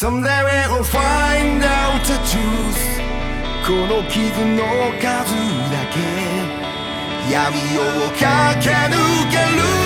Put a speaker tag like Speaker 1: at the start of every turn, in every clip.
Speaker 1: Someday we'll find out the truth この傷の数だけ闇を駆け抜ける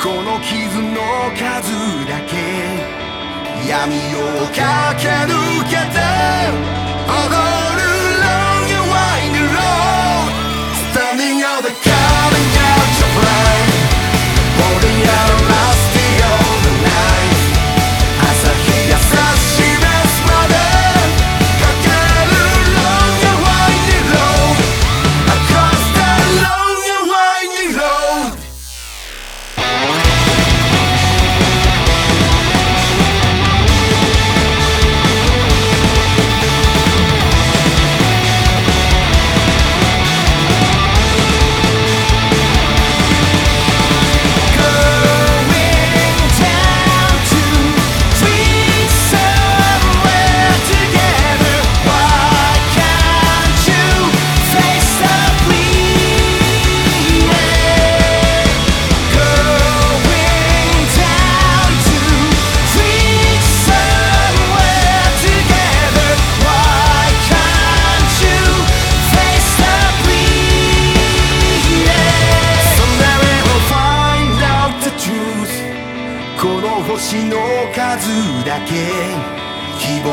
Speaker 1: この傷の数だけ。闇を駆け抜けたの星の数だけ希望を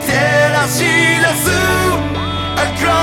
Speaker 1: 照らし出す。Across